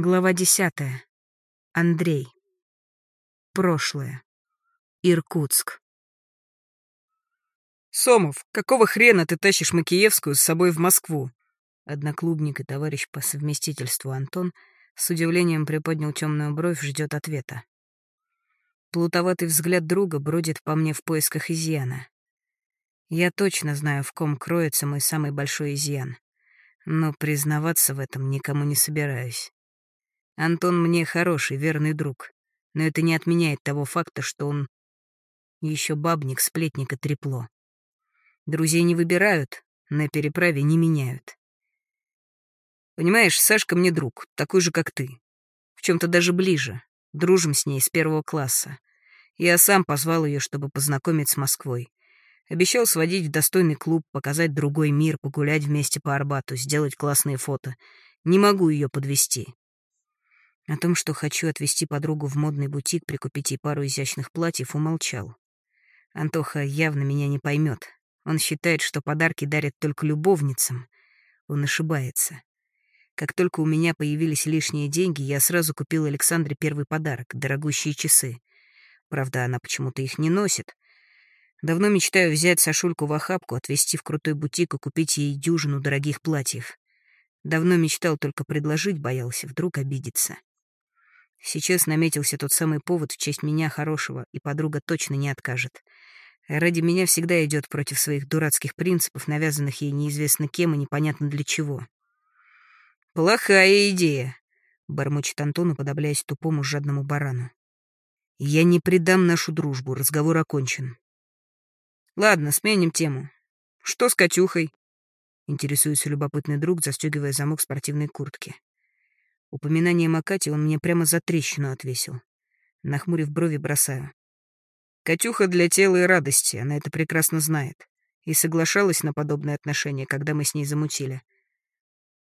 Глава десятая. Андрей. Прошлое. Иркутск. «Сомов, какого хрена ты тащишь Макиевскую с собой в Москву?» Одноклубник и товарищ по совместительству Антон с удивлением приподнял темную бровь, ждет ответа. Плутоватый взгляд друга бродит по мне в поисках изъяна. Я точно знаю, в ком кроется мой самый большой изъян, но признаваться в этом никому не собираюсь. Антон мне хороший, верный друг, но это не отменяет того факта, что он еще бабник, сплетник и трепло. Друзей не выбирают, на переправе не меняют. Понимаешь, Сашка мне друг, такой же, как ты. В чем то даже ближе. Дружим с ней с первого класса. Я сам позвал ее, чтобы познакомить с Москвой. Обещал сводить в достойный клуб, показать другой мир, погулять вместе по Арбату, сделать классные фото. Не могу ее подвести. О том, что хочу отвезти подругу в модный бутик, прикупить ей пару изящных платьев, умолчал. Антоха явно меня не поймет. Он считает, что подарки дарят только любовницам. Он ошибается. Как только у меня появились лишние деньги, я сразу купил Александре первый подарок — дорогущие часы. Правда, она почему-то их не носит. Давно мечтаю взять Сашульку в охапку, отвезти в крутой бутик и купить ей дюжину дорогих платьев. Давно мечтал, только предложить боялся, вдруг обидится. Сейчас наметился тот самый повод в честь меня хорошего, и подруга точно не откажет. Ради меня всегда идет против своих дурацких принципов, навязанных ей неизвестно кем и непонятно для чего. «Плохая идея», — бормочет Антон, уподобляясь тупому жадному барану. «Я не предам нашу дружбу, разговор окончен». «Ладно, сменим тему. Что с Катюхой?» — интересуется любопытный друг, застегивая замок спортивной куртки. Упоминанием о Кате он мне прямо за трещину отвесил. Нахмурив брови, бросаю. Катюха для тела и радости, она это прекрасно знает. И соглашалась на подобное отношение, когда мы с ней замутили.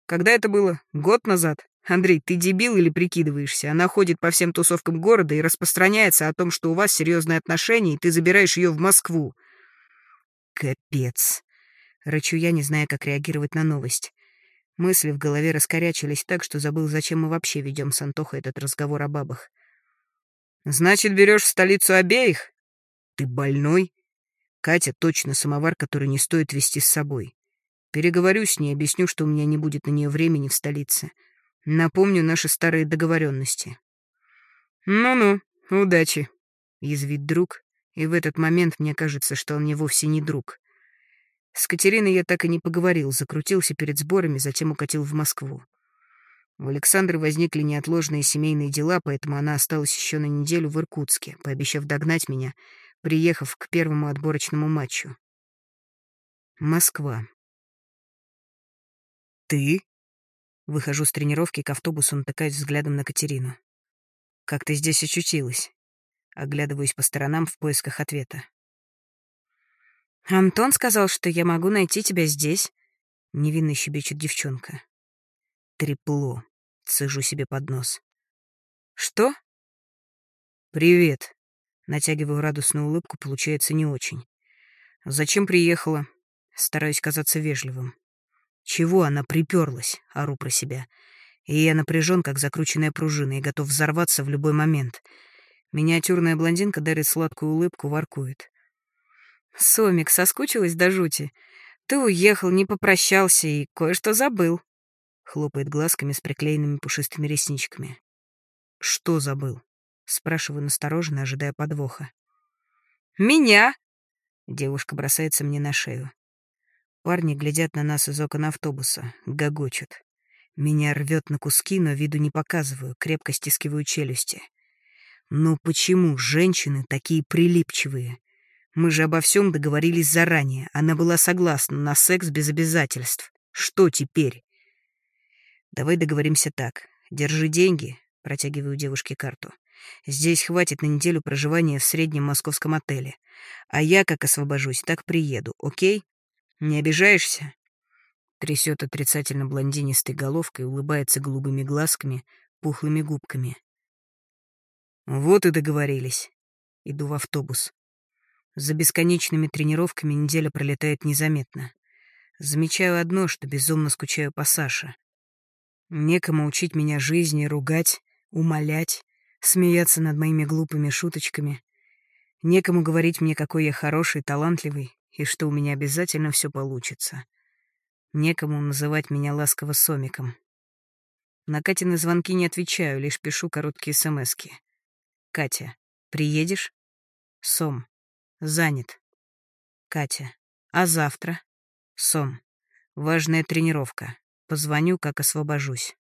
Когда это было? Год назад? Андрей, ты дебил или прикидываешься? Она ходит по всем тусовкам города и распространяется о том, что у вас серьезные отношения, и ты забираешь ее в Москву. Капец. Рычу я, не зная, как реагировать на новость. Мысли в голове раскорячились так, что забыл, зачем мы вообще ведем с Антохой этот разговор о бабах. «Значит, берешь в столицу обеих?» «Ты больной?» Катя точно самовар, который не стоит вести с собой. Переговорю с ней, объясню, что у меня не будет на нее времени в столице. Напомню наши старые договоренности. «Ну-ну, удачи», — язвит друг, и в этот момент мне кажется, что он мне вовсе не друг. С Катериной я так и не поговорил, закрутился перед сборами, затем укатил в Москву. У Александры возникли неотложные семейные дела, поэтому она осталась еще на неделю в Иркутске, пообещав догнать меня, приехав к первому отборочному матчу. Москва. «Ты?» Выхожу с тренировки к автобусу, натыкаюсь взглядом на Катерину. «Как ты здесь очутилась?» Оглядываюсь по сторонам в поисках ответа. «Антон сказал, что я могу найти тебя здесь», — невинно щебечет девчонка. «Трепло», — цежу себе под нос. «Что?» «Привет», — натягиваю радостную улыбку, получается не очень. «Зачем приехала?» Стараюсь казаться вежливым. «Чего она приперлась?» — ору про себя. И я напряжен, как закрученная пружина, и готов взорваться в любой момент. Миниатюрная блондинка дарит сладкую улыбку, воркует. Сомик, соскучилась до жути. Ты уехал, не попрощался и кое-что забыл. Хлопает глазками с приклеенными пушистыми ресничками. Что забыл? Спрашиваю настороженно, ожидая подвоха. Меня! Девушка бросается мне на шею. Парни глядят на нас из окон автобуса, гогочут. Меня рвет на куски, но виду не показываю, крепко стискиваю челюсти. Но почему женщины такие прилипчивые? Мы же обо всем договорились заранее. Она была согласна на секс без обязательств. Что теперь? Давай договоримся так. Держи деньги, протягиваю девушке карту. Здесь хватит на неделю проживания в среднем московском отеле. А я, как освобожусь, так приеду, окей? Не обижаешься? Трясет отрицательно блондинистой головкой, улыбается голубыми глазками, пухлыми губками. Вот и договорились. Иду в автобус. За бесконечными тренировками неделя пролетает незаметно. Замечаю одно, что безумно скучаю по Саше. Некому учить меня жизни, ругать, умолять, смеяться над моими глупыми шуточками. Некому говорить мне, какой я хороший, талантливый, и что у меня обязательно все получится. Некому называть меня ласково Сомиком. На Катины звонки не отвечаю, лишь пишу короткие смски. Катя, приедешь? Сом. Занят. Катя. А завтра? Сом. Важная тренировка. Позвоню, как освобожусь.